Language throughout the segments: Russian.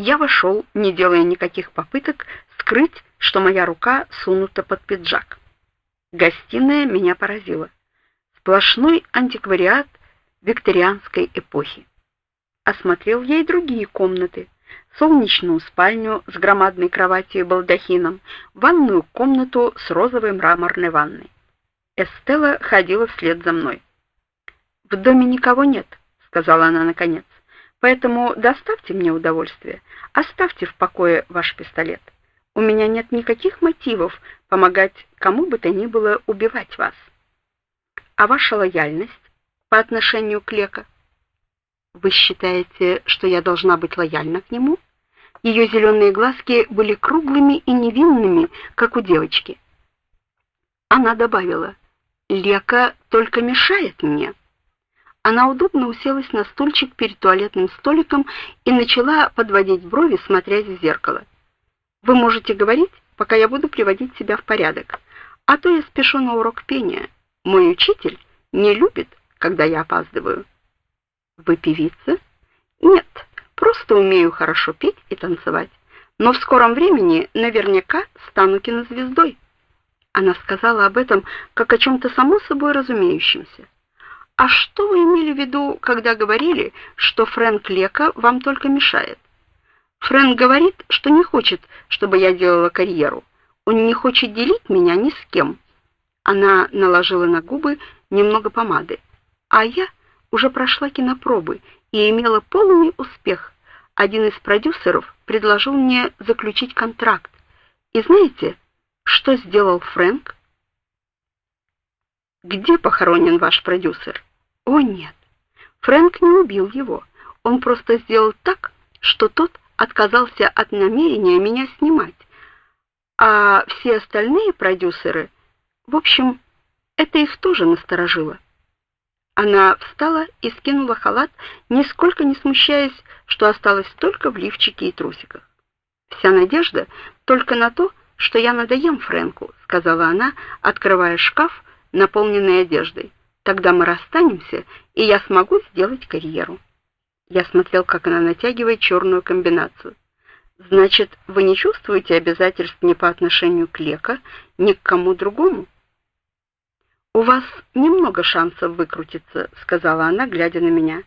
я вошел, не делая никаких попыток скрыть, что моя рука сунута под пиджак. Гостиная меня поразила. Сплошной антиквариат викторианской эпохи. Осмотрел я и другие комнаты. Солнечную спальню с громадной кроватью и балдахином, ванную комнату с розовой мраморной ванной. Эстела ходила вслед за мной. "В доме никого нет", сказала она наконец. "Поэтому доставьте мне удовольствие. Оставьте в покое ваш пистолет. У меня нет никаких мотивов помогать кому бы то ни было убивать вас. А ваша лояльность по отношению к Лека? Вы считаете, что я должна быть лояльна к нему?" Ее зеленые глазки были круглыми и невинными, как у девочки. Она добавила: "Лека только мешает мне". Она удобно уселась на стульчик перед туалетным столиком и начала подводить брови, смотря в зеркало. Вы можете говорить, пока я буду приводить себя в порядок, а то я спешу на урок пения. Мой учитель не любит, когда я опаздываю. Вы певица? Нет, просто умею хорошо петь и танцевать. Но в скором времени наверняка стану кинозвездой. Она сказала об этом как о чем то само собой разумеющемся. А что вы имели в виду, когда говорили, что Фрэнк Лека вам только мешает? Фрэнк говорит, что не хочет, чтобы я делала карьеру. Он не хочет делить меня ни с кем. Она наложила на губы немного помады. А я уже прошла кинопробы и имела полный успех. Один из продюсеров предложил мне заключить контракт. И знаете, что сделал Фрэнк? Где похоронен ваш продюсер? О нет. Фрэнк не убил его. Он просто сделал так, что тот отказался от намерения меня снимать. А все остальные продюсеры, в общем, это их тоже насторожило. Она встала и скинула халат, нисколько не смущаясь, что осталась только в лифчике и трусиках. Вся надежда только на то, что я надоем Фрэнку, сказала она, открывая шкаф, наполненный одеждой. Тогда мы расстанемся, и я смогу сделать карьеру. Я смотрел, как она натягивает черную комбинацию. Значит, вы не чувствуете обязательств ни по отношению к Лека, ни к кому другому? У вас немного шансов выкрутиться, сказала она, глядя на меня.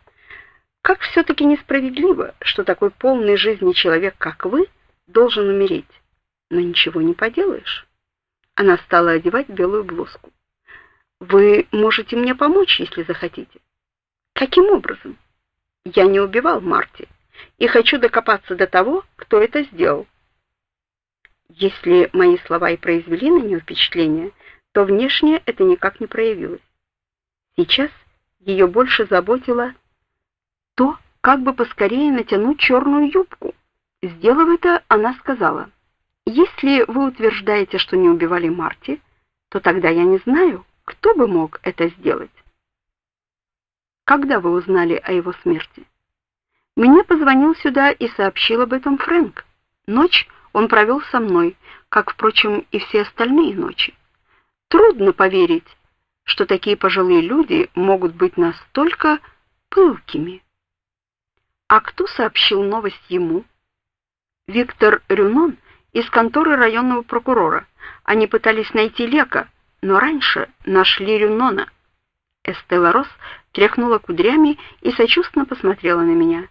Как все таки несправедливо, что такой полный жизни человек, как вы, должен умереть. Но ничего не поделаешь. Она стала одевать белую блузку. Вы можете мне помочь, если захотите. Каким образом? Я не убивал Марти и хочу докопаться до того, кто это сделал. Если мои слова и произвели на нее впечатление, то внешне это никак не проявилось. Сейчас ее больше заботило то, как бы поскорее натянуть черную юбку. Сделав это, она сказала: "Если вы утверждаете, что не убивали Марти, то тогда я не знаю, кто бы мог это сделать? Когда вы узнали о его смерти? Мне позвонил сюда и сообщил об этом Фрэнк. Ночь он провел со мной, как впрочем и все остальные ночи. Трудно поверить, что такие пожилые люди могут быть настолько пылкими. А кто сообщил новость ему? Виктор Рюнон из конторы районного прокурора. Они пытались найти Лека, но раньше нашли Рюнона. Эстела Рос тряхнула кудрями и сочувственно посмотрела на меня.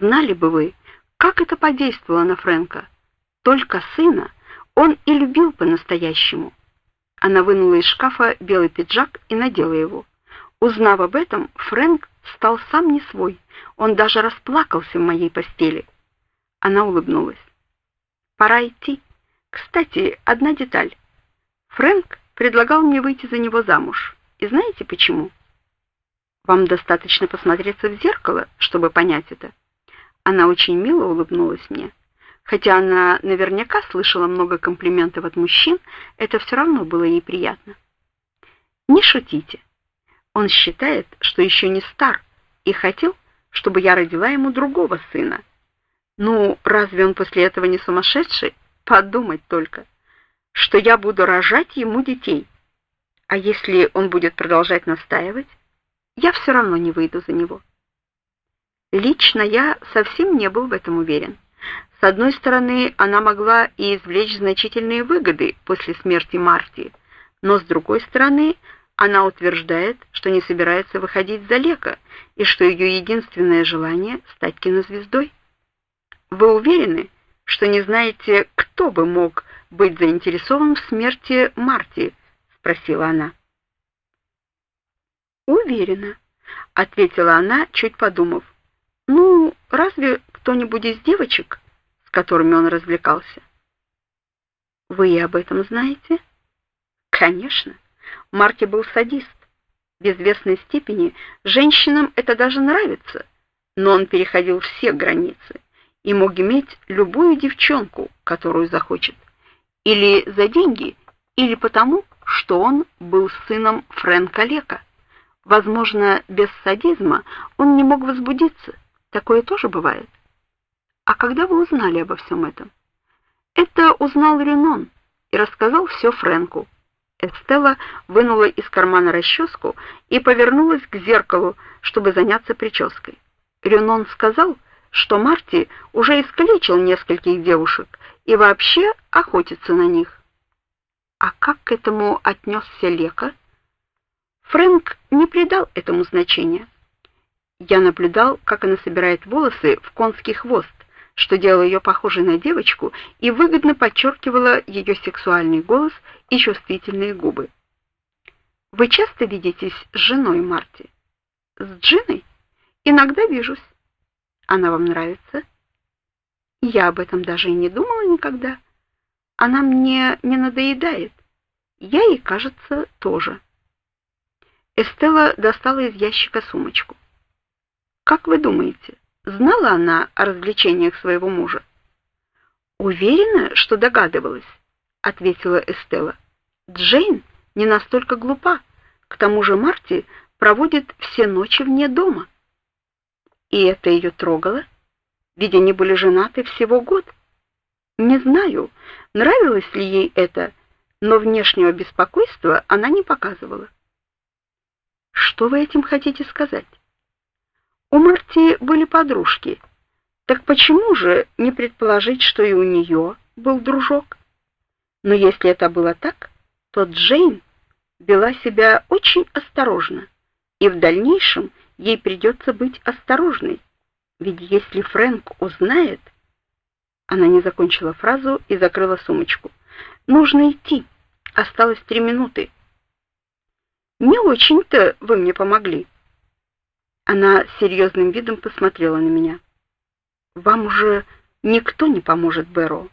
Знали бы вы, как это подействовало на Фрэнка. Только сына он и любил по-настоящему. Она вынула из шкафа белый пиджак и надела его. Узнав об этом, Фрэнк стал сам не свой. Он даже расплакался в моей постели. Она улыбнулась. Пора идти. Кстати, одна деталь. Фрэнк предлагал мне выйти за него замуж. И знаете почему? Вам достаточно посмотреться в зеркало, чтобы понять это. Она очень мило улыбнулась мне. Хотя она наверняка слышала много комплиментов от мужчин, это все равно было ей приятно. Не шутите. Он считает, что еще не стар и хотел, чтобы я родила ему другого сына. Ну, разве он после этого не сумасшедший? Подумать только что я буду рожать ему детей. А если он будет продолжать настаивать, я все равно не выйду за него. Лично я совсем не был в этом уверен. С одной стороны, она могла и извлечь значительные выгоды после смерти Марти, но с другой стороны, она утверждает, что не собирается выходить за Лека и что ее единственное желание стать кинозвездой. Вы уверены, что не знаете, кто бы мог быть заинтересован в смерти Марти? спросила она. Уверена, ответила она, чуть подумав. Ну, разве кто-нибудь из девочек, с которыми он развлекался? Вы и об этом знаете? Конечно. Марти был садист. В известной степени женщинам это даже нравится, но он переходил все границы и мог иметь любую девчонку, которую захочет, или за деньги, или потому, что он был сыном Фрэнка Лека. Возможно, без садизма он не мог возбудиться. Такое тоже бывает. А когда вы узнали обо всем этом? Это узнал Ренон и рассказал все Фрэнку. Эстелла вынула из кармана расческу и повернулась к зеркалу, чтобы заняться прической. Ренон сказал, что Марти уже искалечил нескольких девушек и вообще охотится на них. А как к этому отнесся Лека? Фрэнк не придал этому значения. Я наблюдал, как она собирает волосы в конский хвост, что делало ее похожей на девочку и выгодно подчеркивало ее сексуальный голос и чувствительные губы. Вы часто видитесь с женой Марти? С Джиной? Иногда вижусь. Она вам нравится? Я об этом даже и не думала никогда. Она мне не надоедает. Я ей, кажется, тоже. Эстелла достала из ящика сумочку. Как вы думаете, Знала она о развлечениях своего мужа? Уверена, что догадывалась, ответила Эстела. Джейн не настолько глупа. К тому же Марти проводит все ночи вне дома. И это ее трогало, ведь они были женаты всего год. Не знаю, нравилось ли ей это, но внешнего беспокойства она не показывала. Что вы этим хотите сказать? У Марти были подружки. Так почему же не предположить, что и у нее был дружок? Но если это было так, то Джейн вела себя очень осторожно, и в дальнейшем ей придется быть осторожной. Ведь если Фрэнк узнает, она не закончила фразу и закрыла сумочку. Нужно идти. Осталось три минуты. Не очень-то вы мне помогли. Она серьезным видом посмотрела на меня. Вам уже никто не поможет, Бэро,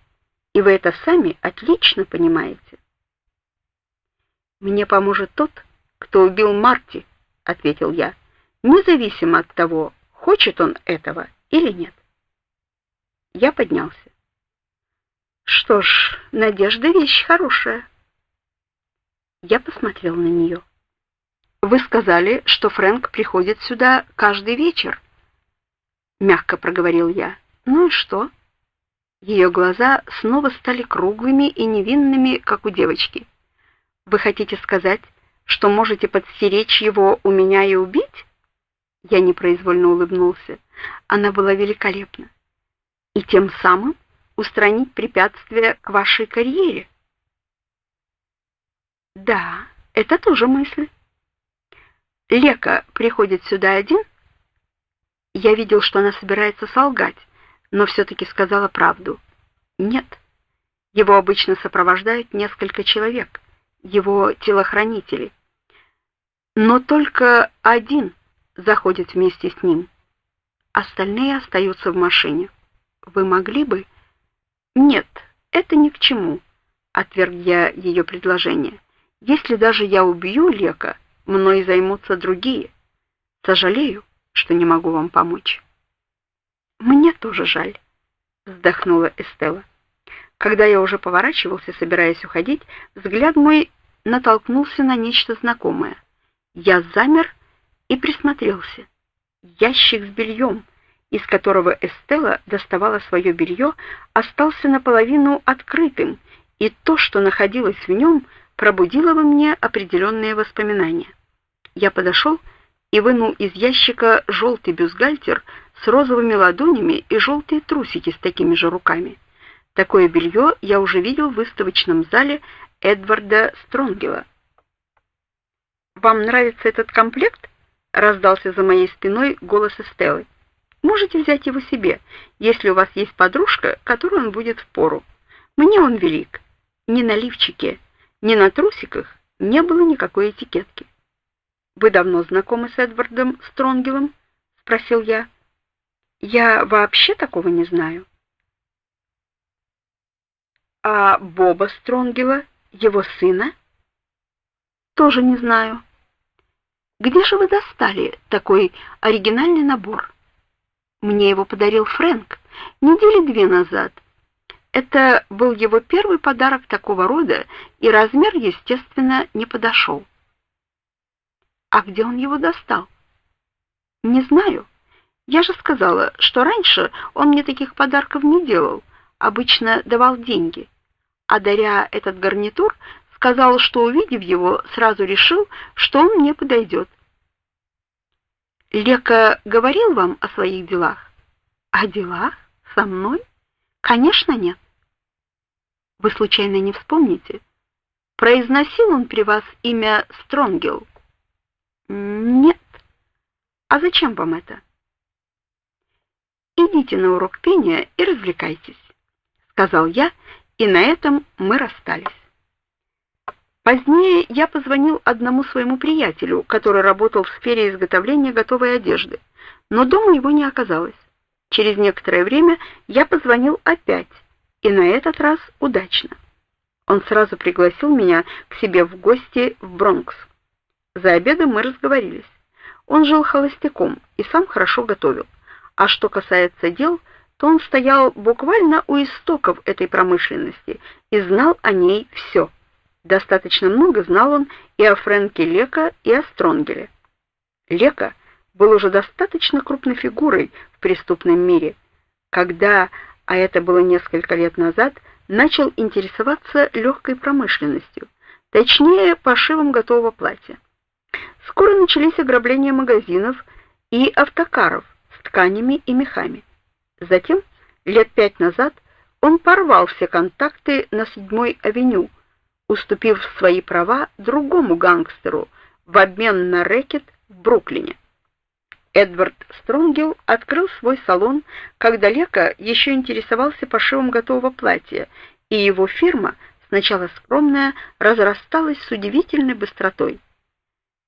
и вы это сами отлично понимаете. Мне поможет тот, кто убил Марти, ответил я, независимо от того, хочет он этого или нет. Я поднялся. Что ж, надежда вещь хорошая. Я посмотрел на нее. Вы сказали, что Фрэнк приходит сюда каждый вечер, мягко проговорил я. Ну и что? Ее глаза снова стали круглыми и невинными, как у девочки. Вы хотите сказать, что можете подстеречь его у меня и убить? Я непроизвольно улыбнулся. Она была великолепна. И тем самым устранить препятствие к вашей карьере. Да, это тоже мысль. Лека приходит сюда один? Я видел, что она собирается солгать, но все таки сказала правду. Нет. Его обычно сопровождают несколько человек, его телохранители. Но только один заходит вместе с ним. Остальные остаются в машине. Вы могли бы Нет, это ни к чему, отверг я ее предложение. Если даже я убью Лека, мной займутся другие. Сожалею, что не могу вам помочь. Мне тоже жаль, вздохнула Эстела. Когда я уже поворачивался, собираясь уходить, взгляд мой натолкнулся на нечто знакомое. Я замер и присмотрелся. Ящик с бельем, из которого Эстела доставала свое белье, остался наполовину открытым, и то, что находилось в нем, пробудило во мне определенные воспоминания. Я подошел и вынул из ящика желтый бюстгальтер с розовыми ладонями и желтые трусики с такими же руками. Такое белье я уже видел в выставочном зале Эдварда Стронгела. Вам нравится этот комплект? Раздался за моей спиной голос Эстеллы. Можете взять его себе, если у вас есть подружка, которой он будет впору. Мне он велик. Ни на лифчике, ни на трусиках не было никакой этикетки. Вы давно знакомы с Эдвардом Стронгелом? спросил я. Я вообще такого не знаю. А Боба Стронгела, его сына, тоже не знаю. Где же вы достали такой оригинальный набор? Мне его подарил Фрэнк недели две назад. Это был его первый подарок такого рода, и размер, естественно, не подошел. А где он его достал? Не знаю. Я же сказала, что раньше он мне таких подарков не делал, обычно давал деньги. А даря этот гарнитур, сказал, что увидев его, сразу решил, что он мне подойдет. Лека говорил вам о своих делах? О делах со мной? Конечно, нет. Вы случайно не вспомните, произносил он при вас имя Стронгел? Нет. А зачем вам это? Идите на урок пения и развлекайтесь, сказал я, и на этом мы расстались. Позднее я позвонил одному своему приятелю, который работал в сфере изготовления готовой одежды, но дома его не оказалось. Через некоторое время я позвонил опять, и на этот раз удачно. Он сразу пригласил меня к себе в гости в Бронкс. За обедом мы разговорились. Он жил холостяком и сам хорошо готовил. А что касается дел, то он стоял буквально у истоков этой промышленности и знал о ней все. Достаточно много знал он и о Фрэнке Лека, и о Стронгеле. Лека был уже достаточно крупной фигурой в преступном мире, когда, а это было несколько лет назад, начал интересоваться легкой промышленностью, точнее, пошивом готового платья. Скоро начались ограбления магазинов и автокаров с тканями и мехами. Затем, лет пять назад, он порвал все контакты на седьмой авеню, уступив свои права другому гангстеру в обмен на рэкет в Бруклине. Эдвард Стронгел открыл свой салон, когда Лека еще интересовался пошивом готового платья, и его фирма, сначала скромная, разрасталась с удивительной быстротой.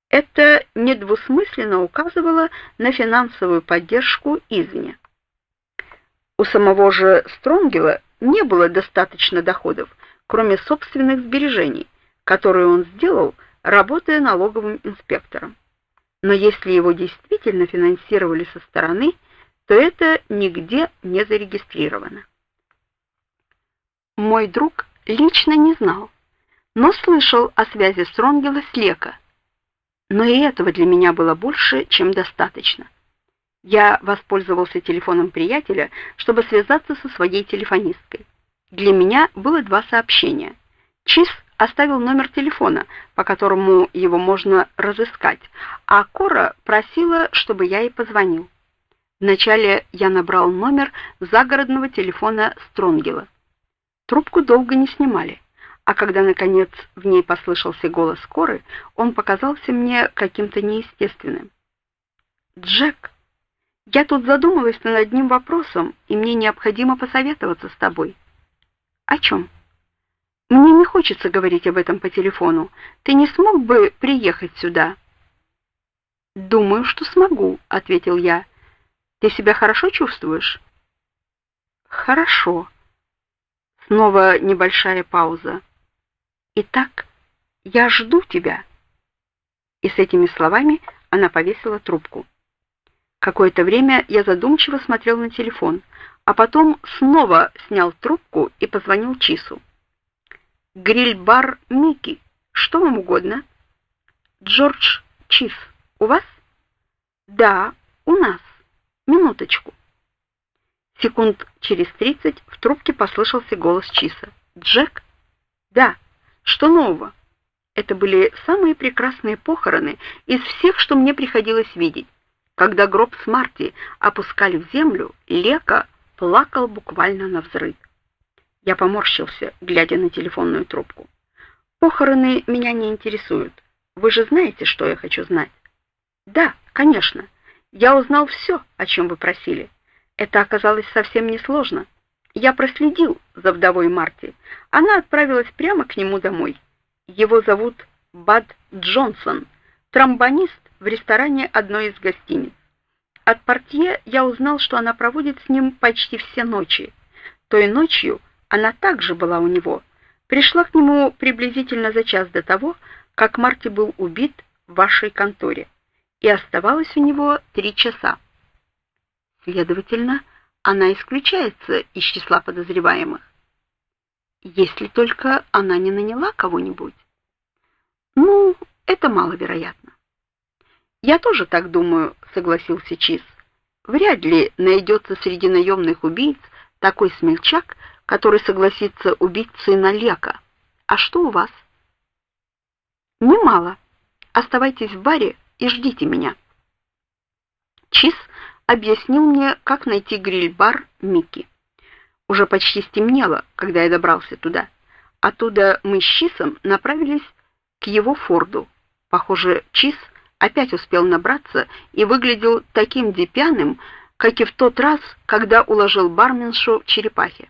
Это недвусмысленно указывало на финансовую поддержку извне. У самого же Стронгела не было достаточно доходов, кроме собственных сбережений, которые он сделал, работая налоговым инспектором. Но если его действительно финансировали со стороны, то это нигде не зарегистрировано. Мой друг лично не знал, но слышал о связи Стронгела с Лека, но и этого для меня было больше, чем достаточно. Я воспользовался телефоном приятеля, чтобы связаться со своей телефонисткой. Для меня было два сообщения. Чиз оставил номер телефона, по которому его можно разыскать, а Кора просила, чтобы я ей позвонил. Вначале я набрал номер загородного телефона Стронгела. Трубку долго не снимали а когда наконец в ней послышался голос Коры, он показался мне каким-то неестественным. Джек, я тут задумалась над одним вопросом, и мне необходимо посоветоваться с тобой. О чем? Мне не хочется говорить об этом по телефону. Ты не смог бы приехать сюда? Думаю, что смогу, ответил я. Ты себя хорошо чувствуешь? Хорошо. Снова небольшая пауза. Итак, я жду тебя. И с этими словами она повесила трубку. Какое-то время я задумчиво смотрел на телефон, а потом снова снял трубку и позвонил Чису. Гриль-бар Мики. Что вам угодно? Джордж Чис. У вас? Да, у нас. Минуточку. Секунд через тридцать в трубке послышался голос Чиса. Джек? Да. Что нового? Это были самые прекрасные похороны из всех, что мне приходилось видеть. когда гроб с Марти опускали в землю, Лека плакал буквально на взрыв. Я поморщился, глядя на телефонную трубку. Похороны меня не интересуют. Вы же знаете, что я хочу знать. Да, конечно. Я узнал все, о чем вы просили. Это оказалось совсем несложно. Я проследил за вдовой Марти. Она отправилась прямо к нему домой. Его зовут Бад Джонсон, тромбонист в ресторане одной из гостиниц. От портье я узнал, что она проводит с ним почти все ночи. Той ночью она также была у него. Пришла к нему приблизительно за час до того, как Марти был убит в вашей конторе, и оставалась у него три часа. Следовательно, она исключается из числа подозреваемых. Если только она не наняла кого-нибудь. Ну, это маловероятно. Я тоже так думаю, согласился Чиз. Вряд ли найдется среди наемных убийц такой смельчак, который согласится убить сына Лека. А что у вас? Немало. Оставайтесь в баре и ждите меня. Чиз объяснил мне, как найти гриль-бар Микки. Уже почти стемнело, когда я добрался туда. Оттуда мы с Чисом направились к его Форду. Похоже, Чиз опять успел набраться и выглядел таким дипяным, как и в тот раз, когда уложил барменшу черепахе.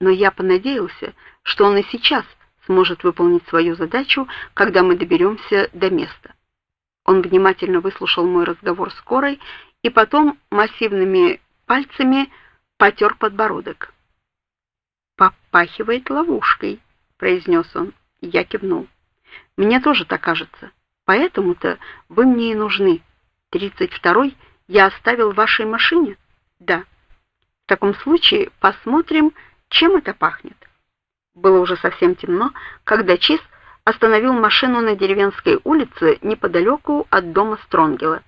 Но я понадеялся, что он и сейчас сможет выполнить свою задачу, когда мы доберемся до места. Он внимательно выслушал мой разговор с Корой и потом массивными пальцами потер подбородок. «Попахивает ловушкой», — произнес он. Я кивнул. «Мне тоже так кажется. Поэтому-то вы мне и нужны. Тридцать второй я оставил в вашей машине?» «Да». «В таком случае посмотрим, чем это пахнет». Было уже совсем темно, когда Чиз остановил машину на деревенской улице неподалеку от дома Стронгела.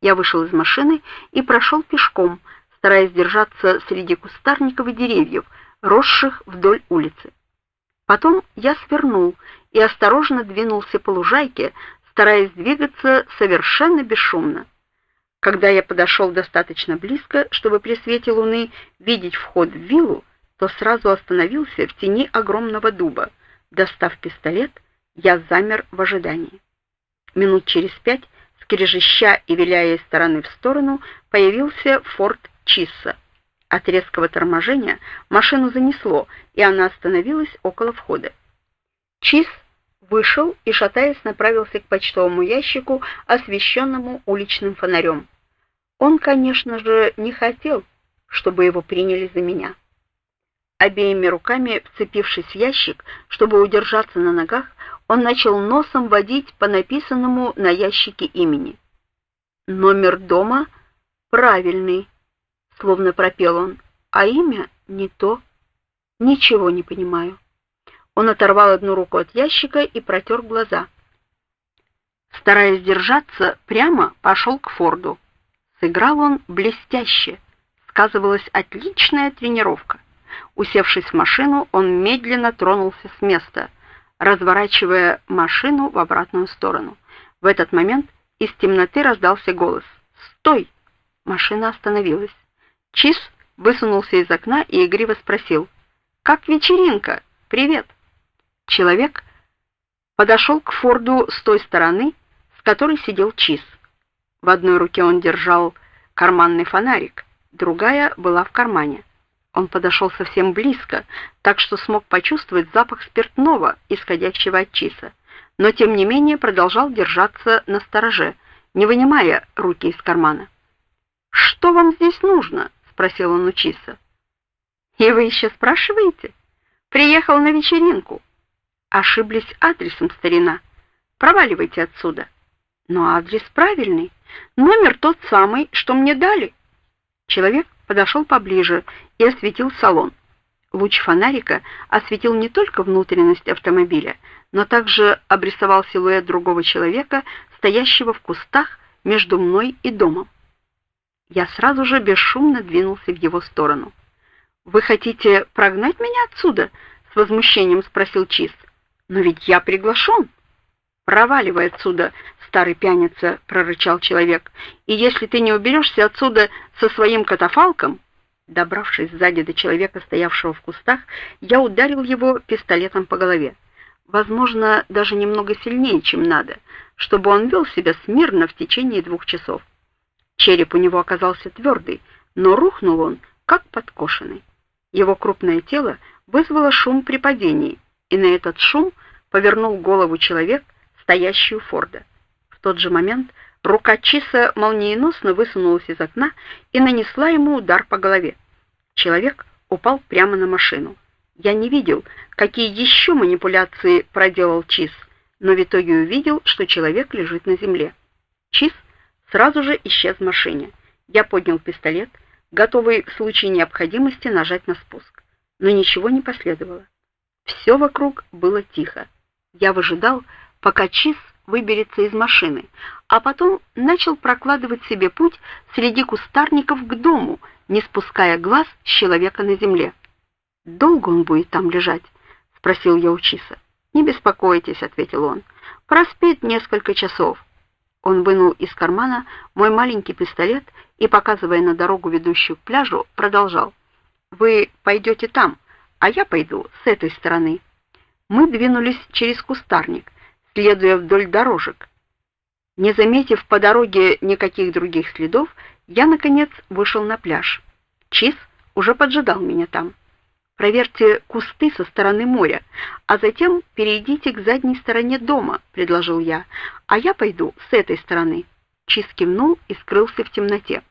Я вышел из машины и прошел пешком, стараясь держаться среди кустарников и деревьев, росших вдоль улицы. Потом я свернул и осторожно двинулся по лужайке, стараясь двигаться совершенно бесшумно. Когда я подошел достаточно близко, чтобы при свете луны видеть вход в виллу, то сразу остановился в тени огромного дуба. Достав пистолет, я замер в ожидании. Минут через пять скрежеща и виляя из стороны в сторону, появился форт Чисса. От резкого торможения машину занесло, и она остановилась около входа. Чис вышел и, шатаясь, направился к почтовому ящику, освещенному уличным фонарем. Он, конечно же, не хотел, чтобы его приняли за меня. Обеими руками вцепившись в ящик, чтобы удержаться на ногах, он начал носом водить по написанному на ящике имени. Номер дома правильный, словно пропел он, а имя не то. Ничего не понимаю. Он оторвал одну руку от ящика и протер глаза. Стараясь держаться, прямо пошел к Форду. Сыграл он блестяще. Сказывалась отличная тренировка. Усевшись в машину, он медленно тронулся с места — разворачивая машину в обратную сторону. В этот момент из темноты раздался голос. "Стой!" Машина остановилась. Чиз высунулся из окна и игриво спросил: "Как вечеринка? Привет". Человек подошел к Форду с той стороны, с которой сидел Чиз. В одной руке он держал карманный фонарик, другая была в кармане. Он подошел совсем близко, так что смог почувствовать запах спиртного, исходящего от Чиса, но тем не менее продолжал держаться на стороже, не вынимая руки из кармана. "Что вам здесь нужно?" спросил он у Чиса. "И вы еще спрашиваете? Приехал на вечеринку. Ошиблись адресом, старина. Проваливайте отсюда. Но адрес правильный. Номер тот самый, что мне дали". Человек подошел поближе и осветил салон. Луч фонарика осветил не только внутренность автомобиля, но также обрисовал силуэт другого человека, стоящего в кустах между мной и домом. Я сразу же бесшумно двинулся в его сторону. Вы хотите прогнать меня отсюда? с возмущением спросил Чиз. Но ведь я приглашен. Проваливай отсюда, старый пьяница, прорычал человек. И если ты не уберешься отсюда со своим катафалком, добравшись сзади до человека, стоявшего в кустах, я ударил его пистолетом по голове. Возможно, даже немного сильнее, чем надо, чтобы он вел себя смирно в течение двух часов. Череп у него оказался твердый, но рухнул он как подкошенный. Его крупное тело вызвало шум при падении, и на этот шум повернул голову человек, стоящий у Форда. В тот же момент рука Чиса молниеносно высунулась из окна и нанесла ему удар по голове. Человек упал прямо на машину. Я не видел, какие еще манипуляции проделал Чиз, но в итоге увидел, что человек лежит на земле. Чиз сразу же исчез в машине. Я поднял пистолет, готовый в случае необходимости нажать на спуск. Но ничего не последовало. Все вокруг было тихо. Я выжидал, пока Чиз выберется из машины, а потом начал прокладывать себе путь среди кустарников к дому, не спуская глаз с человека на земле. Долго он будет там лежать? спросил я у Чиса. Не беспокойтесь, ответил он. Проспит несколько часов. Он вынул из кармана мой маленький пистолет и, показывая на дорогу, ведущую к пляжу, продолжал: "Вы пойдете там, а я пойду с этой стороны". Мы двинулись через кустарник, следуя вдоль дорожек. Не заметив по дороге никаких других следов, я наконец вышел на пляж. Чиз уже поджидал меня там. Проверьте кусты со стороны моря, а затем перейдите к задней стороне дома, предложил я. А я пойду с этой стороны. Чиз кивнул и скрылся в темноте.